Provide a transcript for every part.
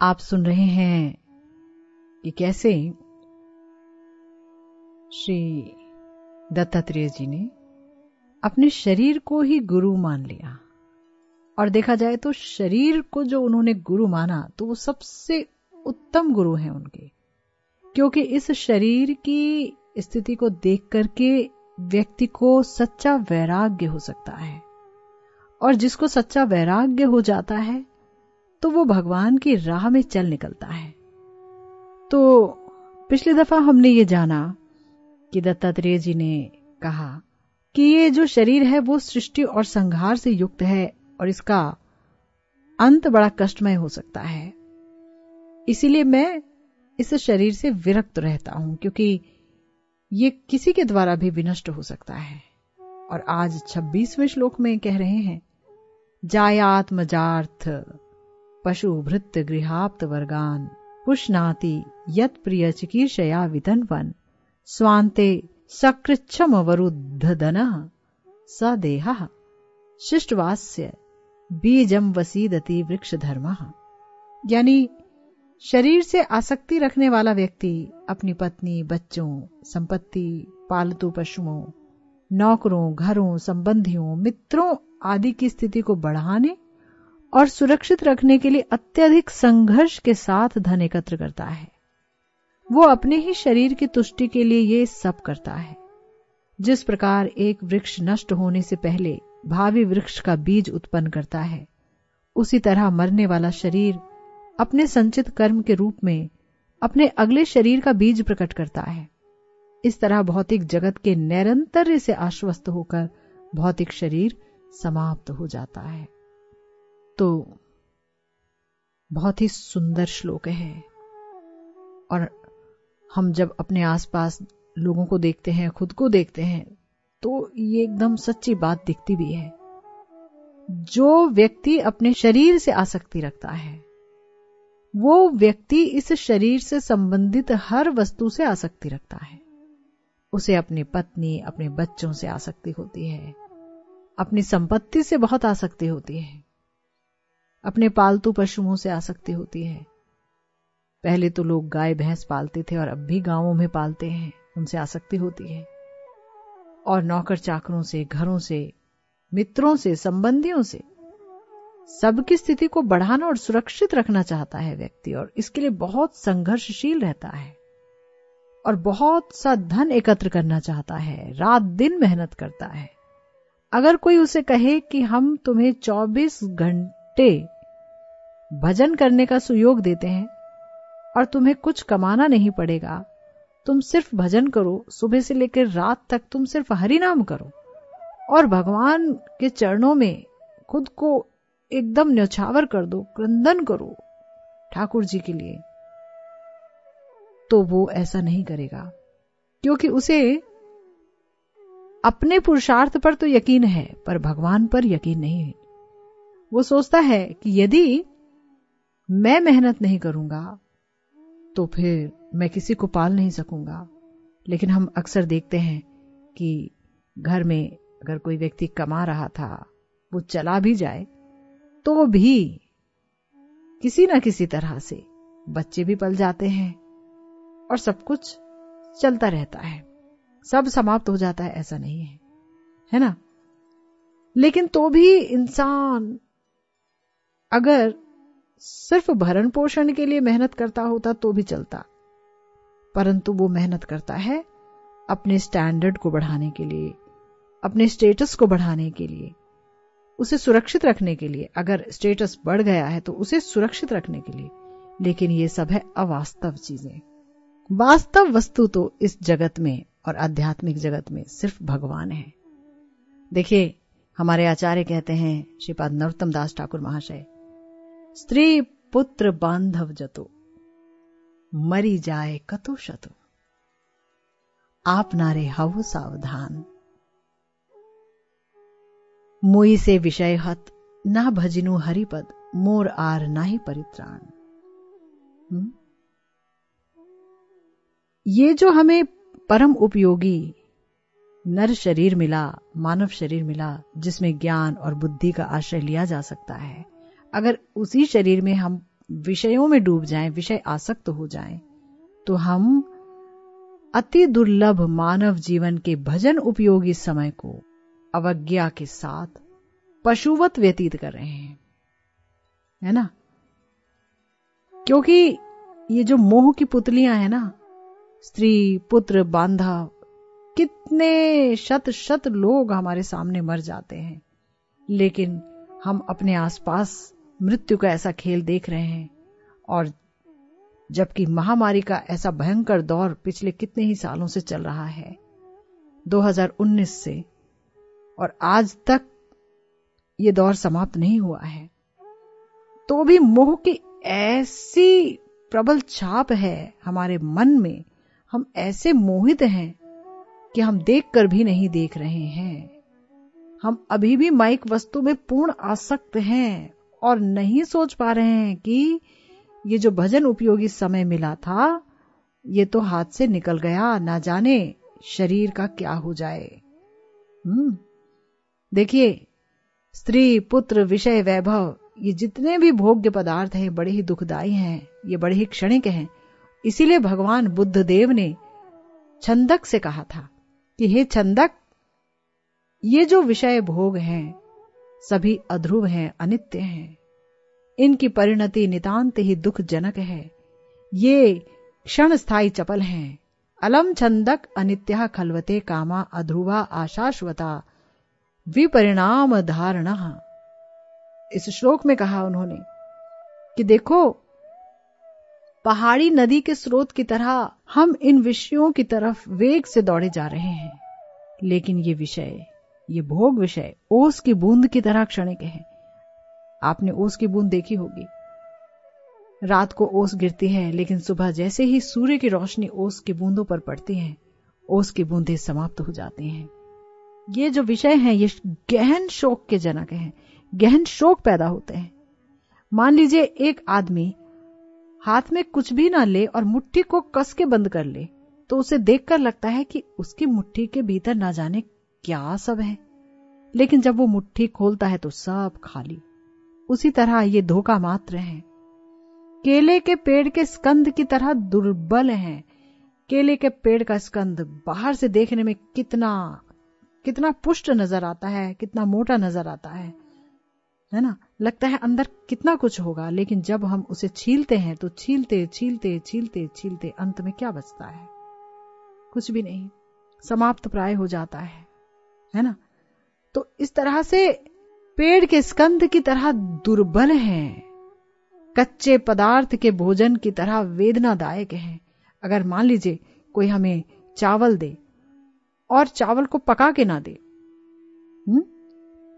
आप सुन रहे हैं कि कैसे? श्री दत्तात्रेय जी ने अपने शरीर को ही गुरु मान लिया। और देखा जाए तो शरीर को जो उन्होंने गुरु माना तो वो सबसे उत्तम गुरु हैं उनके। क्योंकि इस शरीर की स्थिति को देख करके व्यक्ति को सच्चा वैराग्य हो सकता है। और जिसको सच्चा वैराग्य हो जाता है तो वो भगवान की राह में चल निकलता है। तो पिछली दफ़ा हमने ये जाना कि दत्तात्रेय जी ने कहा कि ये जो शरीर है वो सृष्टि और संघार से युक्त है और इसका अंत बड़ा कष्टमय हो सकता है। इसीलिए मैं इस शरीर से विरक्त रहता हूँ, क्योंकि ये किसी के द्वारा भी विनष्ट हो सकता है। और आज छब्बीसवें श्लोक में कह रहे हैं जायात्मजार्थ पशु भृत्य गृहाप्त वर्गान। पुष्णाति यत प्रिय चिकीर्षया वितन्वन। स्वान्ते सकृच्छम वरुद्धन स देह। शिष्टवास्य बीजम वसीदति वृक्ष धर्म यानी शरीर से आसक्ति रखने वाला व्यक्ति, अपनी पत्नी, बच्चों, संपत्ति, पालतू पशुओं, नौकरों, घरों, संबंधियों, मित्रों आदि की स्थिति को बढ़ाने और सुरक्षित रखने के लिए अत्यधिक संघर्ष के साथ धन एकत्र करता है। वो अपने ही शरीर की तुष्टि के लिए ये सब करता है। जिस प्रकार एक वृक्ष नष्ट होने से पहले भावी वृक्ष का बीज उत्पन्न करता है, उसी तरह मरने वाला शरीर अपने संचित कर्म के रूप में अपने अगले शरीर का बीज प्रकट करता है। इस तरह भौतिक जगत के निरंतर से आश्वस्त होकर भौतिक शरीर समाप्त हो जाता है। तो बहुत ही सुंदर श्लोक है। और हम जब अपने आसपास लोगों को देखते हैं, खुद को देखते हैं तो ये एकदम सच्ची बात दिखती भी है। जो व्यक्ति अपने शरीर से आसक्ति रखता है, वो व्यक्ति इस शरीर से संबंधित हर वस्तु से आसक्ति रखता है। उसे अपनी पत्नी, अपने बच्चों से आसक्ति होती है, अपनी संपत्ति से बहुत आसक्ति होती है। अपने पालतू पशुओं से आसक्ति होती है। पहले तो लोग गाय, भैंस पालते थे और अब भी गाँवों में पालते हैं। उनसे आसक्ति होती है। और नौकर चाकरों से, घरों से, मित्रों से, संबंधियों से सबकी स्थिति को बढ़ाना और सुरक्षित रखना चाहता है व्यक्ति और इसके लिए बहुत संघर्षशील रहता है। और बहुत सा धन एकत्र करना चाहता है। रात दिन मेहनत करता है। अगर कोई उसे कहे कि हम तुम्हें 24 घंटे भजन करने का सुयोग देते हैं और तुम्हें कुछ कमाना नहीं पड़ेगा। तुम सिर्फ़ भजन करो, सुबह से लेकर रात तक तुम सिर्फ़ हरि नाम करो और भगवान के चरणों में खुद को एकदम न्यौछावर कर दो, क्रंदन करो ठाकुर जी के लिए। तो वो ऐसा नहीं करेगा, क्योंकि उसे अपने पुरुषार्थ पर तो यकीन है, पर भगवान पर यकीन नहीं है। वो सोचता है कि यदि मैं मेहनत नहीं करूँगा तो फिर मैं किसी को पाल नहीं सकूँगा। लेकिन हम अक्सर देखते हैं कि घर में अगर कोई व्यक्ति कमा रहा था, वो चला भी जाए तो भी किसी ना किसी तरह से बच्चे भी पल जाते हैं और सब कुछ चलता रहता है। सब समाप्त हो जाता है, ऐसा नहीं है है ना? लेकिन तो भी इंसान अगर सिर्फ़ भरण पोषण के लिए मेहनत करता होता तो भी चलता, परंतु वो मेहनत करता है अपने स्टैंडर्ड को बढ़ाने के लिए, अपने स्टेटस को बढ़ाने के लिए, उसे सुरक्षित रखने के लिए। अगर स्टेटस बढ़ गया है तो उसे सुरक्षित रखने के लिए। लेकिन ये सब है अवास्तव चीज़ें। वास्तव वस्तु तो इस जगत में और आध्यात्मिक जगत में सिर्फ़ भगवान है। देखिए, हमारे आचार्य कहते हैं श्रीपाद नरोत्तम दास ठाकुर महाशय स्त्री पुत्र बांधव जतो, मरी जाए कतो शतो। आप नारे हव सावधान। मोई से विषय हत, ना भजनु हरिपद, मोर आर नाही परित्राण? ये जो हमें परम उपयोगी नर शरीर मिला, मानव शरीर मिला, जिसमें ज्ञान और बुद्धि का आश्रय लिया जा सकता है अगर उसी शरीर में हम विषयों में डूब जाएँ, विषय आसक्त हो जाएँ, तो हम अति दुर्लभ मानव जीवन के भजन उपयोगी समय को अवज्ञा के साथ पशुवत व्यतीत कर रहे हैं। है ना? क्योंकि ये जो मोह की पुतलियाँ हैं ना स्त्री पुत्र बांधा कितने शत शत लोग हमारे सामने मर जाते हैं। लेकिन हम अपने आसपास मृत्यु का ऐसा खेल देख रहे हैं और जबकि महामारी का ऐसा भयंकर दौर पिछले कितने ही सालों से चल रहा है 2019 से, और आज तक ये दौर समाप्त नहीं हुआ है। तो भी मोह की ऐसी प्रबल छाप है हमारे मन में, हम ऐसे मोहित हैं कि हम देखकर भी नहीं देख रहे हैं। हम अभी भी माइक वस्तु में पूर्ण आसक्त हैं। और नहीं सोच पा रहे हैं कि ये जो भजन उपयोगी समय मिला था, ये तो हाथ से निकल गया, ना जाने शरीर का क्या हो जाए। हम्म। देखिए, स्त्री, पुत्र, विषय, वैभव, ये जितने भी भोग्य पदार्थ हैं, बड़े ही दुखदाई हैं, ये बड़े ही क्षणिक हैं। इसीलिए भगवान बुद्ध देव ने छंदक से कहा था कि, हे छंदक, ये जो विषय भोग हैं सभी अध्रुव हैं, अनित्य हैं। इनकी परिणति नितांत ही दुखजनक है। ये क्षण स्थायी चपल हैं। अलम छंदक अनित्या खलवते कामा अध्रुवा आशाश्वता विपरिणाम धारणा। इस श्लोक में कहा उन्होंने कि देखो, पहाड़ी नदी के स्रोत की तरह हम इन विषयों की तरफ़ वेग से दौड़े जा रहे हैं। लेकिन ये विषय ये भोग विषय ओस की बूंद की तरह क्षणिक है। आपने ओस की बूंद देखी होगी। रात को ओस गिरती है, लेकिन सुबह जैसे ही सूर्य की रोशनी ओस की बूंदों पर पड़ती है, ओस की बूंदें समाप्त हो जाती हैं। ये जो विषय हैं, ये गहन शोक के जनक हैं। गहन शोक पैदा होते हैं। मान लीजिए एक आदमी हाथ में कुछ भी ना ले और मुट्ठी को कस के बंद कर ले तो उसे देखकर लगता है कि उसकी मुट्ठी के भीतर ना जाने क्या सब है? लेकिन जब वो मुट्ठी खोलता है तो सब खाली। उसी तरह ये धोखा मात्र है। केले के पेड़ के स्कंद की तरह दुर्बल है। केले के पेड़ का स्कंद बाहर से देखने में कितना कितना पुष्ट नज़र आता है, कितना मोटा नज़र आता है। है ना? लगता है अंदर कितना कुछ होगा, लेकिन जब हम उसे छीलते हैं तो छीलते छीलते छीलते छीलते अंत में क्या बचता है? कुछ भी नहीं। समाप्त प्राय हो जाता है। है ना? तो इस तरह से पेड़ के स्कंद की तरह दुर्बल हैं। कच्चे पदार्थ के भोजन की तरह वेदनादायक हैं। अगर मान लीजिए कोई हमें चावल दे और चावल को पका के ना दे हुँ?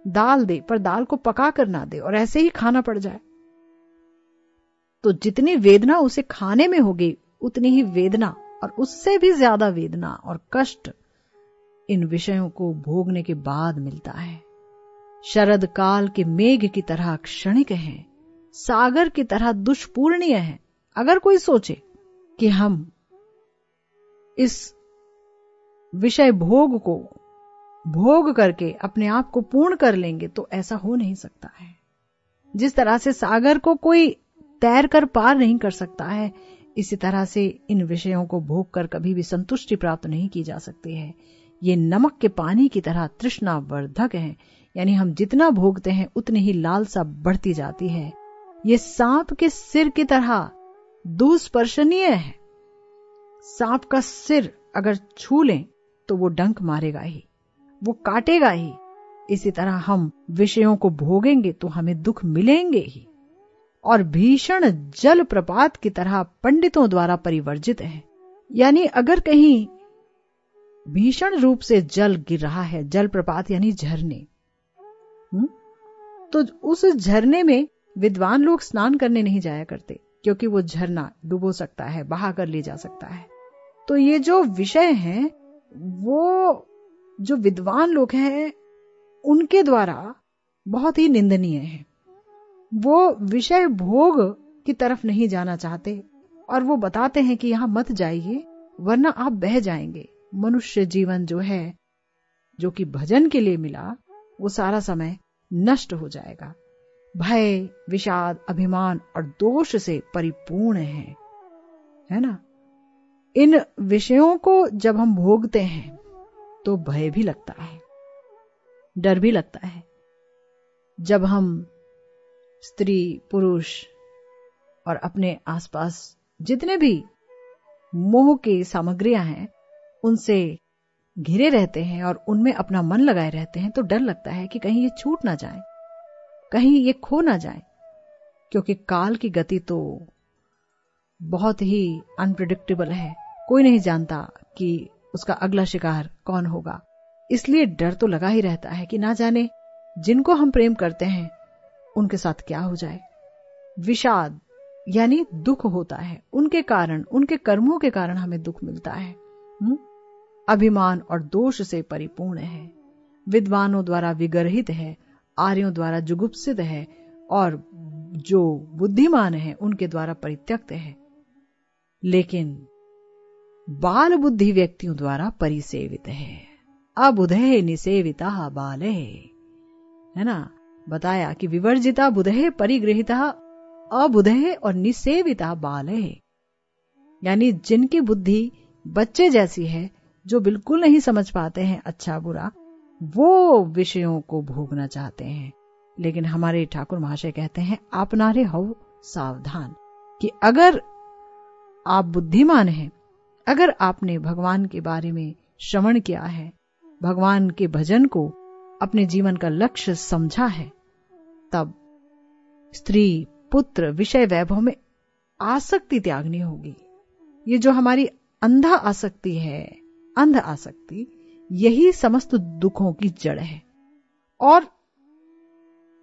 दाल दे पर दाल को पका कर ना दे और ऐसे ही खाना पड़ जाए तो जितनी वेदना उसे खाने में होगी, उतनी ही वेदना और उससे भी ज़्यादा वेदना और कष्ट इन विषयों को भोगने के बाद मिलता है। शरद काल के मेघ की तरह क्षणिक हैं, सागर की तरह दुष्पूर्णीय है। अगर कोई सोचे कि हम इस विषय भोग को भोग करके अपने आप को पूर्ण कर लेंगे तो ऐसा हो नहीं सकता है। जिस तरह से सागर को कोई तैर कर पार नहीं कर सकता है, इसी तरह से इन विषयों को भोग कर कभी भी संतुष्टि प्राप्त नहीं की जा सकती है। ये नमक के पानी की तरह तृष्णा वर्धक है। यानी हम जितना भोगते हैं, उतनी ही लालसा बढ़ती जाती है। ये सांप के सिर की तरह दुस्पर्शनीय है। सांप का सिर अगर छू लें तो वो डंक मारेगा ही, वो काटेगा ही। इसी तरह हम विषयों को भोगेंगे तो हमें दुख मिलेंगे ही। और भीषण जल प्रपात की तरह पंडितों द्वारा परिवर्जित है। यानी अगर कहीं भीषण रूप से जल गिर रहा है जल प्रपात यानी झरने? तो उस झरने में विद्वान लोग स्नान करने नहीं जाया करते, क्योंकि वो झरना डुबो सकता है बहा कर ले जा सकता है। तो ये जो विषय हैं, वो जो विद्वान लोग हैं, उनके द्वारा बहुत ही निंदनीय है। वो विषय भोग की तरफ़ नहीं जाना चाहते, और वो बताते हैं कि यहाँ मत जाइए, वरना आप बह जाएँगे। मनुष्य जीवन जो है, जो कि भजन के लिए मिला, वो सारा समय नष्ट हो जाएगा। भय, विषाद, अभिमान और दोष से परिपूर्ण है। है ना? इन विषयों को जब हम भोगते हैं तो भय भी लगता है, डर भी लगता है। जब हम स्त्री, पुरुष और अपने आसपास जितने भी मोह की सामग्रियाँ हैं उनसे घिरे रहते हैं और उनमें अपना मन लगाए रहते हैं तो डर लगता है कि कहीं ये छूट ना जाए, कहीं ये खो ना जाए, क्योंकि काल की गति तो बहुत ही अनप्रिडिक्टेबल है। कोई नहीं जानता कि उसका अगला शिकार कौन होगा। इसलिए डर तो लगा ही रहता है कि ना जाने जिनको हम प्रेम करते हैं, उनके साथ क्या हो जाए। विषाद यानी दुख होता है। उनके कारण, उनके कर्मों के कारण हमें दुख मिलता है। हुँ? अभिमान और दोष से परिपूर्ण है। विद्वानों द्वारा विगरहित है, आर्यों द्वारा जुगुप्सित है और जो बुद्धिमान है, उनके द्वारा परित्यक्त है। लेकिन बाल बुद्धि व्यक्तियों द्वारा परिसेवित है। अबुधे निसेविता बाल। है ना? बताया कि विवर्जिता बुधे परिगृहिता, अबुधे और निसेविता बाल। है यानी जिनकी बुद्धि बच्चे जैसी है जो बिल्कुल नहीं समझ पाते हैं अच्छा बुरा, वो विषयों को भोगना चाहते हैं। लेकिन हमारे ठाकुर महाशय कहते हैं आप नारे हो सावधान कि अगर आप बुद्धिमान हैं, अगर आपने भगवान के बारे में श्रवण किया है, भगवान के भजन को अपने जीवन का लक्ष्य समझा है, तब स्त्री पुत्र विषय वैभव में आसक्ति त्यागनी होगी। ये जो हमारी अंधा आसक्ति है अंध आसक्ति, यही समस्त दुखों की जड़ है। और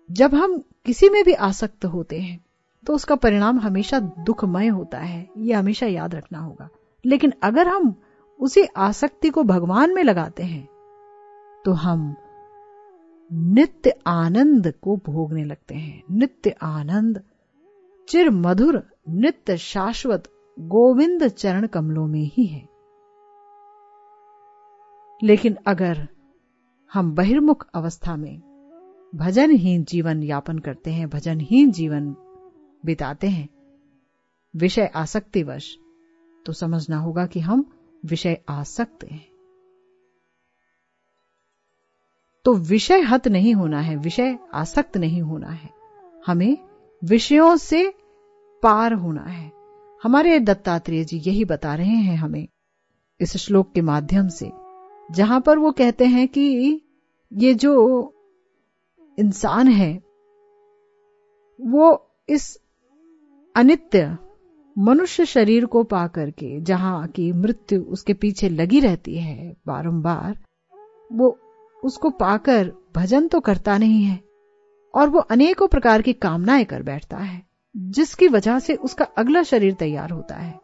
जब हम किसी में भी आसक्त होते हैं तो उसका परिणाम हमेशा दुखमय होता है, ये हमेशा याद रखना होगा। लेकिन अगर हम उसी आसक्ति को भगवान में लगाते हैं तो हम नित्य आनंद को भोगने लगते हैं। नित्य आनंद चिर मधुर नित्य शाश्वत, गोविंद चरण कमलों में ही है। लेकिन अगर हम बहिर्मुख अवस्था में भजनहीन जीवन यापन करते हैं, भजनहीन जीवन बिताते हैं, विषय आसक्तिवश तो समझना होगा कि हम विषय आसक्त हैं। तो विषय हत नहीं होना है, विषय आसक्त नहीं होना है। हमें विषयों से पार होना है। हमारे दत्तात्रेय जी यही बता रहे हैं हमें इस श्लोक के माध्यम से। जहाँ पर वो कहते हैं कि ये जो इंसान है, वो इस अनित्य मनुष्य शरीर को पा करके, जहाँ की मृत्यु उसके पीछे लगी रहती है बारंबार, वो उसको पाकर भजन तो करता नहीं है, और वो अनेकों प्रकार की कामनाएँ कर बैठता है, जिसकी वजह से उसका अगला शरीर तैयार होता है।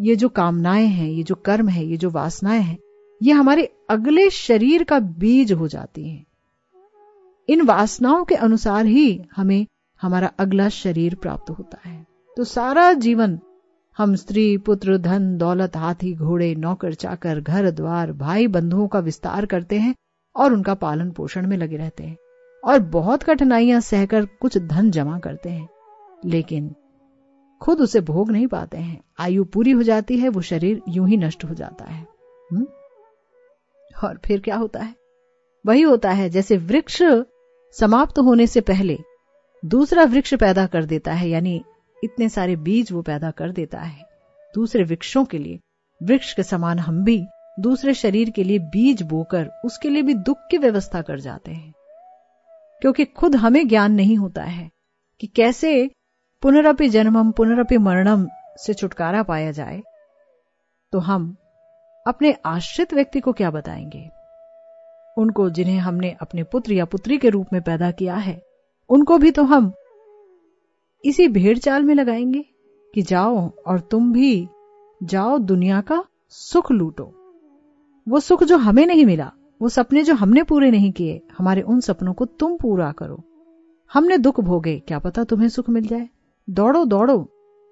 ये जो कामनाएँ हैं, ये जो कर्म है, ये जो वासनाएँ हैं ये हमारे अगले शरीर का बीज हो जाती हैं। इन वासनाओं के अनुसार ही हमें हमारा अगला शरीर प्राप्त होता है। तो सारा जीवन हम स्त्री, पुत्र, धन, दौलत, हाथी, घोड़े, नौकर, चाकर, घर, द्वार, भाई, बंधुओं का विस्तार करते हैं और उनका पालन पोषण में लगे रहते हैं। और बहुत कठिनाइयाँ सहकर कुछ धन जमा करते हैं। लेकिन खुद उसे भोग नहीं पाते हैं। आयु पूरी हो जाती है, वो शरीर यूँ ही नष्ट हो जाता है। हुँ? और फिर क्या होता है? वही होता है, जैसे वृक्ष समाप्त होने से पहले दूसरा वृक्ष पैदा कर देता है, यानी इतने सारे बीज वो पैदा कर देता है दूसरे वृक्षों के लिए। वृक्ष के समान हम भी दूसरे शरीर के लिए बीज बोकर उसके लिए भी दुख की व्यवस्था कर जाते हैं। क्योंकि खुद हमें ज्ञान नहीं होता है कि कैसे पुनरअपि जन्मम पुनरअपि मरणम से छुटकारा पाया जाए। तो हम अपने आश्रित व्यक्ति को क्या बताएँगे? उनको जिन्हें हमने अपने पुत्र या पुत्री के रूप में पैदा किया है, उनको भी तो हम इसी भेड़ चाल में लगाएँगे कि जाओ और तुम भी जाओ दुनिया का सुख लूटो। वो सुख जो हमें नहीं मिला, वो सपने जो हमने पूरे नहीं किए, हमारे उन सपनों को तुम पूरा करो। हमने दुख भोगे, क्या पता तुम्हें सुख मिल जाए? दौड़ो दौड़ो,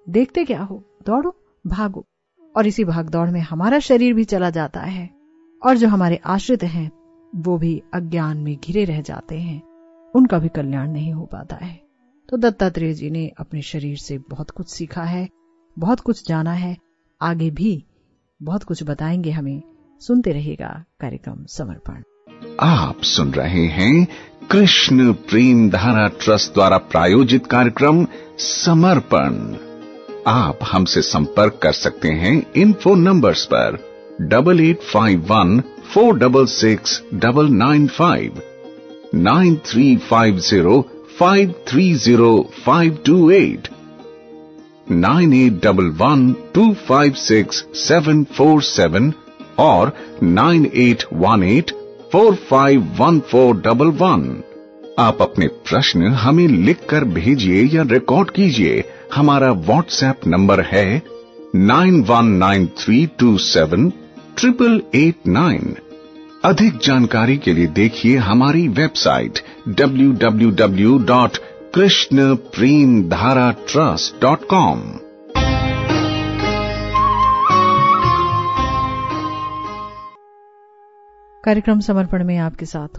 देखते क्या हो? दौड़ो, भागो। और इसी भागदौड़ में हमारा शरीर भी चला जाता है और जो हमारे आश्रित हैं, वो भी अज्ञान में घिरे रह जाते हैं। उनका भी कल्याण नहीं हो पाता है। तो दत्तात्रेय जी ने अपने शरीर से बहुत कुछ सीखा है, बहुत कुछ जाना है। आगे भी बहुत कुछ बताएँगे हमें। सुनते रहेगा कार्यक्रम समर्पण। आप सुन रहे हैं कृष्ण प्रेम धारा ट्रस्ट द्वारा प्रायोजित कार्यक्रम समर्पण। आप हमसे संपर्क कर सकते हैं इन फ़ोन नंबर्स पर double eight five one four double six double nine five nine three five zero five three zero five two eight nine eight double one two five six seven four seven और nine eight one eight four five one four double one आप अपने प्रश्न हमें लिखकर भेजिए या record कीजिए। हमारा व्हाट्सएप नंबर है nine one nine three two seven triple eight nine अधिक जानकारी के लिए देखिए हमारी website W W W dot Krishna Prem Dhara trust dot com कार्यक्रम समर्पण में आपके साथ हूँ।